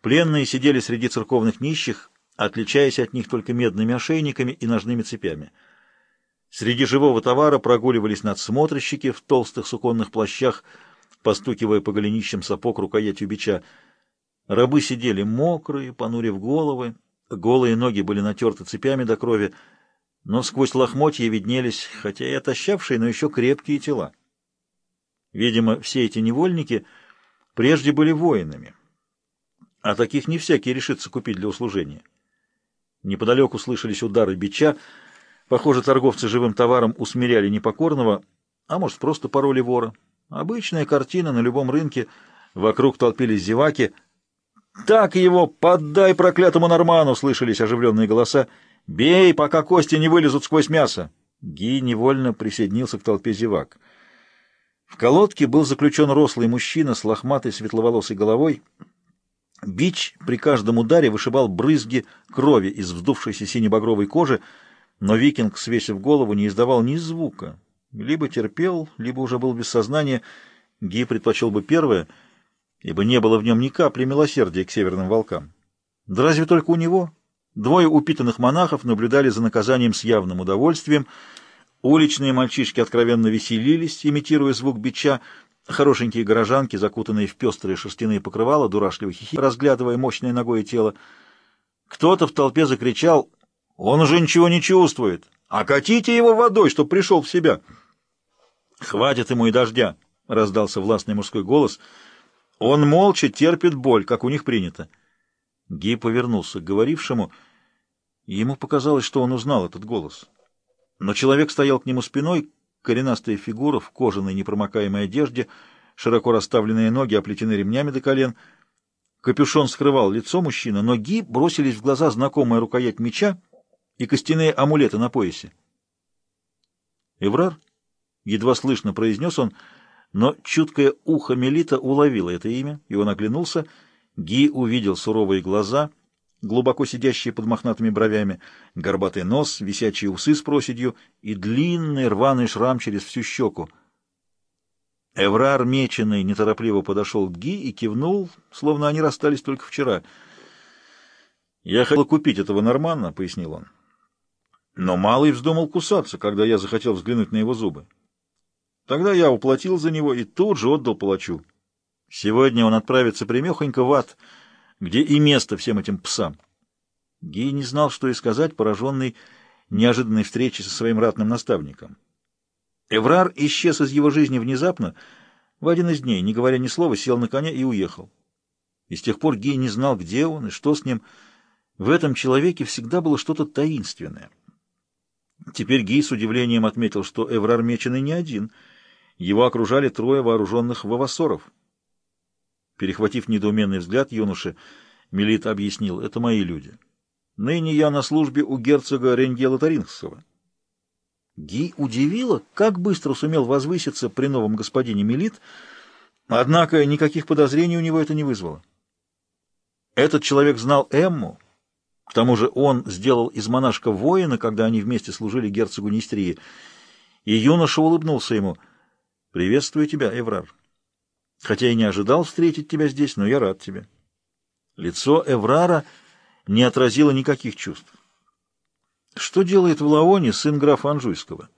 Пленные сидели среди церковных нищих, отличаясь от них только медными ошейниками и ножными цепями. Среди живого товара прогуливались надсмотрщики в толстых суконных плащах, постукивая по голенищам сапог рукоятью бича. Рабы сидели мокрые, понурив головы, голые ноги были натерты цепями до крови, но сквозь лохмотья виднелись, хотя и отощавшие, но еще крепкие тела. Видимо, все эти невольники прежде были воинами, а таких не всякий решится купить для услужения. Неподалеку слышались удары бича, похоже, торговцы живым товаром усмиряли непокорного, а может, просто пороли вора. Обычная картина на любом рынке, вокруг толпились зеваки. «Так его! Поддай проклятому Норману!» — слышались оживленные голоса. «Бей, пока кости не вылезут сквозь мясо!» Ги невольно присоединился к толпе зевак. В колодке был заключен рослый мужчина с лохматой светловолосой головой. Бич при каждом ударе вышибал брызги крови из вздувшейся синебагровой кожи, но викинг, свесив голову, не издавал ни звука. Либо терпел, либо уже был без сознания. Ги предпочел бы первое, ибо не было в нем ни капли милосердия к северным волкам. Да разве только у него? Двое упитанных монахов наблюдали за наказанием с явным удовольствием. Уличные мальчишки откровенно веселились, имитируя звук бича, Хорошенькие горожанки, закутанные в пестрые шерстяные покрывала, дурашливо хихи, разглядывая мощное ногое тело. Кто-то в толпе закричал «Он уже ничего не чувствует! Окатите его водой, чтоб пришел в себя!» «Хватит ему и дождя!» — раздался властный мужской голос. «Он молча терпит боль, как у них принято». Ги повернулся к говорившему. Ему показалось, что он узнал этот голос. Но человек стоял к нему спиной, коренастая фигура в кожаной непромокаемой одежде, широко расставленные ноги оплетены ремнями до колен. Капюшон скрывал лицо мужчины, но Ги бросились в глаза знакомая рукоять меча и костяные амулеты на поясе. «Эврар?» — едва слышно произнес он, но чуткое ухо Мелита уловило это имя, и он оглянулся. Ги увидел суровые глаза — глубоко сидящие под мохнатыми бровями, горбатый нос, висячие усы с проседью и длинный рваный шрам через всю щеку. Эврар, меченый, неторопливо подошел к Ги и кивнул, словно они расстались только вчера. «Я хотел купить этого Норманна», — пояснил он. «Но Малый вздумал кусаться, когда я захотел взглянуть на его зубы. Тогда я уплатил за него и тут же отдал палачу. Сегодня он отправится примехонько в ад», — где и место всем этим псам. Гей не знал, что и сказать, пораженный неожиданной встречей со своим ратным наставником. Эврар исчез из его жизни внезапно, в один из дней, не говоря ни слова, сел на коня и уехал. И с тех пор Гей не знал, где он и что с ним. В этом человеке всегда было что-то таинственное. Теперь Гей с удивлением отметил, что Эврар меченый не один. Его окружали трое вооруженных вавасоров — Перехватив недоуменный взгляд юноши, Мелит объяснил, это мои люди. Ныне я на службе у герцога Ренгела Тарингского. Ги удивило, как быстро сумел возвыситься при новом господине Мелит, однако никаких подозрений у него это не вызвало. Этот человек знал Эмму, к тому же он сделал из монашка воина, когда они вместе служили герцогу Нестрии, и юноша улыбнулся ему. «Приветствую тебя, Эврар». Хотя и не ожидал встретить тебя здесь, но я рад тебе. Лицо Эврара не отразило никаких чувств. Что делает в Лаоне сын графа Анжуйского?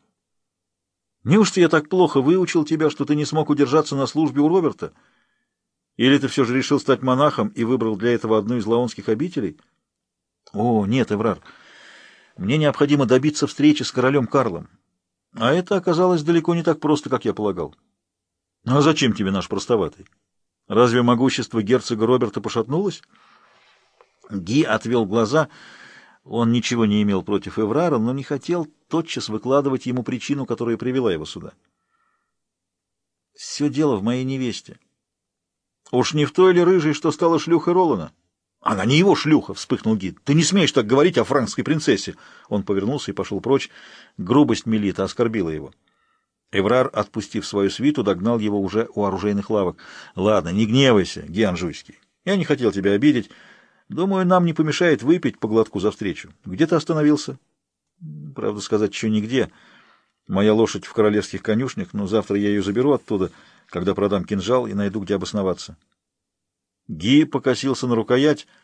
Неужто я так плохо выучил тебя, что ты не смог удержаться на службе у Роберта? Или ты все же решил стать монахом и выбрал для этого одну из лаонских обителей? О, нет, Эврар, мне необходимо добиться встречи с королем Карлом. А это оказалось далеко не так просто, как я полагал. Ну, а зачем тебе наш простоватый? Разве могущество герцога Роберта пошатнулось? Ги отвел глаза. Он ничего не имел против Эврара, но не хотел тотчас выкладывать ему причину, которая привела его сюда. Все дело в моей невесте. Уж не в той ли рыжей, что стала шлюхой Ролана? Она не его шлюха, вспыхнул Гид. Ты не смеешь так говорить о франкской принцессе. Он повернулся и пошел прочь. Грубость Мелита оскорбила его. Эврар, отпустив свою свиту, догнал его уже у оружейных лавок. — Ладно, не гневайся, Гиан Жуйский. Я не хотел тебя обидеть. Думаю, нам не помешает выпить по глотку за встречу. Где ты остановился? — Правда сказать, еще нигде. Моя лошадь в королевских конюшнях, но завтра я ее заберу оттуда, когда продам кинжал и найду, где обосноваться. Ги покосился на рукоять —